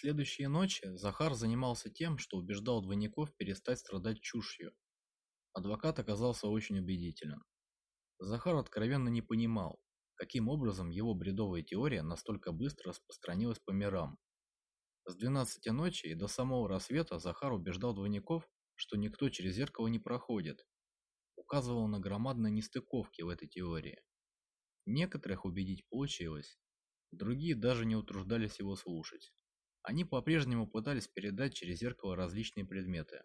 следующие ночи Захар занимался тем, что убеждал двойников перестать страдать чушью. Адвокат оказался очень убедителен. Захар откровенно не понимал, каким образом его бредовая теория настолько быстро распространилась по мирам. С 12 ночи и до самого рассвета Захар убеждал двойников, что никто через зеркало не проходит. Указывал на громадные нестыковки в этой теории. Некоторых убедить получилось, другие даже не утруждались его слушать. Они по-прежнему пытались передать через зеркало различные предметы.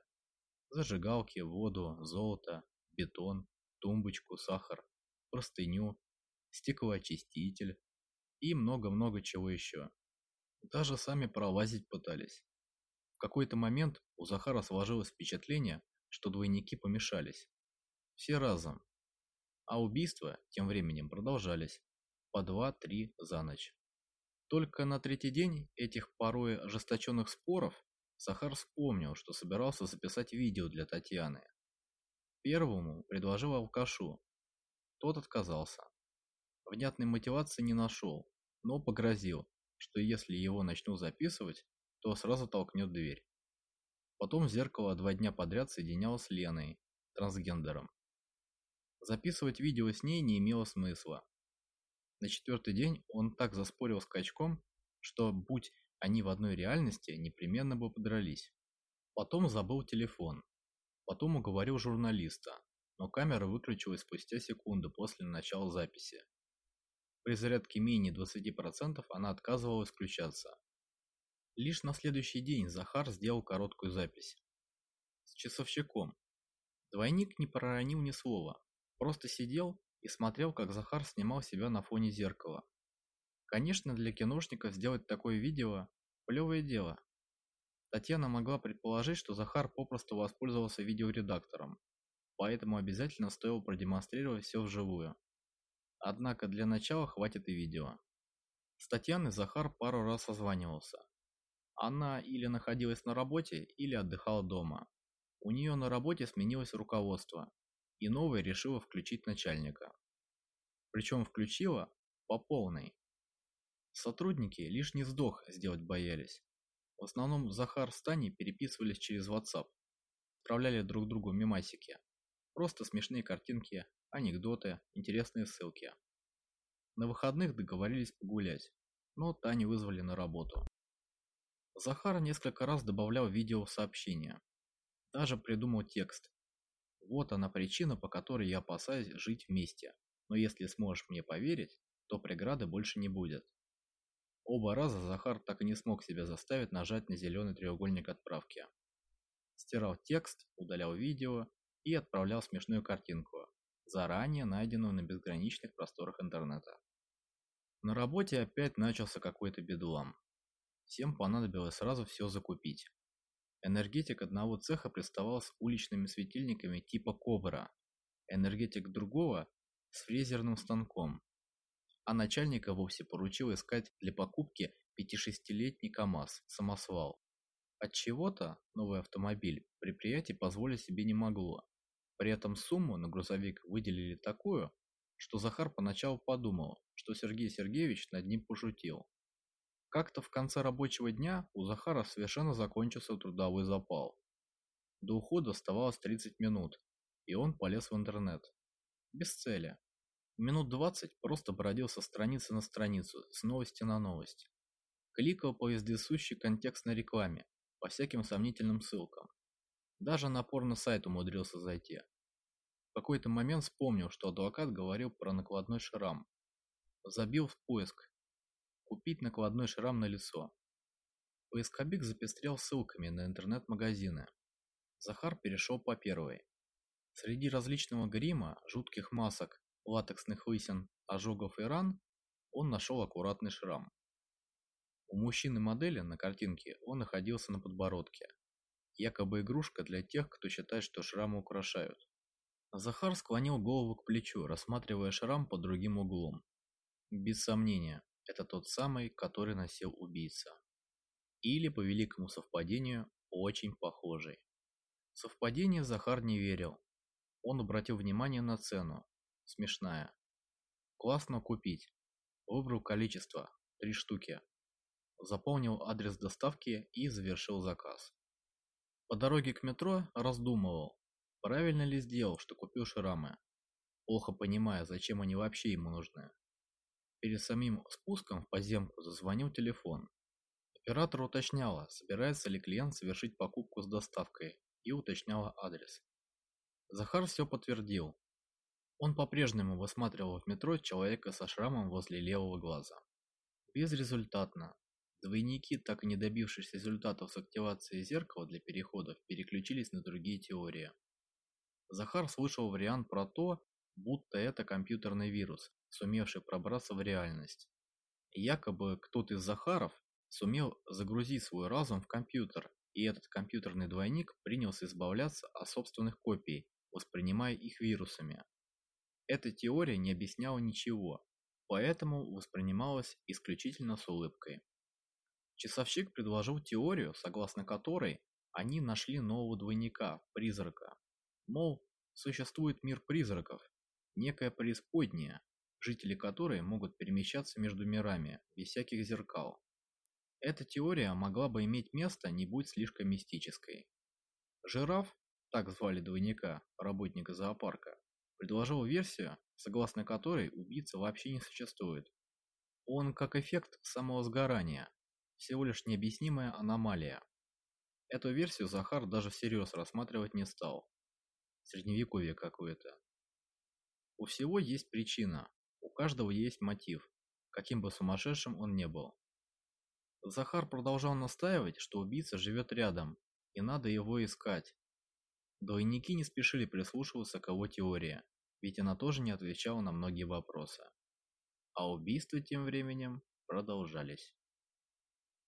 Зажигалки, воду, золото, бетон, тумбочку, сахар, простыню, стеклоочиститель и много-много чего еще. Даже сами пролазить пытались. В какой-то момент у Захара сложилось впечатление, что двойники помешались. Все разом. А убийства тем временем продолжались. По два-три за ночь. Только на третий день этих порой ожесточенных споров Захар вспомнил, что собирался записать видео для Татьяны. Первому предложил алкашу. Тот отказался. Внятной мотивации не нашел, но погрозил, что если его начнут записывать, то сразу толкнет дверь. Потом зеркало два дня подряд соединялось с Леной, трансгендером. Записывать видео с ней не имело смысла. На четвертый день он так заспорил с качком, что, будь они в одной реальности, непременно бы подрались. Потом забыл телефон. Потом уговорил журналиста, но камера выключилась спустя секунду после начала записи. При зарядке менее 20% она отказывалась включаться. Лишь на следующий день Захар сделал короткую запись. С часовщиком. Двойник не проронил ни слова, просто сидел и смотрел, как Захар снимал себя на фоне зеркала. Конечно, для киношников сделать такое видео – плевое дело. Татьяна могла предположить, что Захар попросту воспользовался видеоредактором, поэтому обязательно стоило продемонстрировать все вживую. Однако для начала хватит и видео. С Татьяной Захар пару раз созванивался. Она или находилась на работе, или отдыхала дома. У нее на работе сменилось руководство, и новое решила включить начальника. Причем включила по полной. Сотрудники лишний вздох сделать боялись. В основном Захар с Таней переписывались через WhatsApp. Отправляли друг другу мемасики. Просто смешные картинки анекдоты, интересные ссылки. На выходных договорились погулять, но Таню вызвали на работу. Захар несколько раз добавлял видео в сообщения. Даже придумал текст. Вот она причина, по которой я опасаюсь жить вместе. Но если сможешь мне поверить, то преграды больше не будет. Оба раза Захар так и не смог себя заставить нажать на зеленый треугольник отправки. Стирал текст, удалял видео и отправлял смешную картинку, заранее найденную на безграничных просторах интернета. На работе опять начался какой-то бедлам. Всем понадобилось сразу все закупить. Энергетик одного цеха приставал с уличными светильниками типа Кобра, энергетик другого с фрезерным станком, а начальника вовсе поручил искать для покупки 5-6-летний КАМАЗ, самосвал. От чего-то новый автомобиль предприятие позволить себе не могло, при этом сумму на грузовик выделили такую, что Захар поначалу подумал, что Сергей Сергеевич над ним пошутил. Как-то в конце рабочего дня у Захара совершенно закончился трудовой запал. До ухода оставалось 30 минут, и он полез в интернет. Без цели. Минут 20 просто бродил со страницы на страницу, с новости на новость. Кликал по вездесущей контекстной рекламе, по всяким сомнительным ссылкам. Даже на порно-сайт умудрился зайти. В какой-то момент вспомнил, что адвокат говорил про накладной шрам. Забил в поиск. Купить накладной шрам на лицо. Поисковик запестрел ссылками на интернет-магазины. Захар перешел по первой. Среди различного грима, жутких масок, латексных лысин, ожогов и ран он нашел аккуратный шрам. У мужчины-модели на картинке он находился на подбородке, Якобы игрушка для тех, кто считает, что шрамы украшают. Захар склонил голову к плечу, рассматривая шрам под другим углом. Без сомнения, это тот самый, который носил убийца. Или, по великому совпадению, очень похожий. Совпадение Захар не верил. Он обратил внимание на цену. Смешная. Классно купить. Выбрал количество. Три штуки. заполнил адрес доставки и завершил заказ. По дороге к метро раздумывал, правильно ли сделал, что купил шрамы, плохо понимая, зачем они вообще ему нужны. Перед самим спуском в подземку зазвонил телефон. Оператор уточняла, собирается ли клиент совершить покупку с доставкой, и уточняла адрес. Захар все подтвердил. Он по-прежнему высматривал в метро человека со шрамом возле левого глаза. Безрезультатно. Двойники, так и не добившись результатов с активацией зеркала для переходов, переключились на другие теории. Захар слышал вариант про то, будто это компьютерный вирус, сумевший пробраться в реальность. якобы кто-то из Захаров сумел загрузить свой разум в компьютер, и этот компьютерный двойник принялся избавляться от собственных копий, воспринимая их вирусами. Эта теория не объясняла ничего, поэтому воспринималась исключительно с улыбкой. Часовщик предложил теорию, согласно которой они нашли нового двойника, призрака. Мол, существует мир призраков, некая преисподняя, жители которой могут перемещаться между мирами, без всяких зеркал. Эта теория могла бы иметь место, не будь слишком мистической. Жираф, так звали двойника, работника зоопарка, предложил версию, согласно которой убийца вообще не существует. Он как эффект самого сгорания, всего лишь необъяснимая аномалия. Эту версию Захар даже всерьез рассматривать не стал. Средневековье какое-то. У всего есть причина, у каждого есть мотив, каким бы сумасшедшим он не был. Захар продолжал настаивать, что убийца живет рядом, и надо его искать. Двойники не спешили прислушиваться к его теории, ведь она тоже не отвечала на многие вопросы. А убийства тем временем продолжались.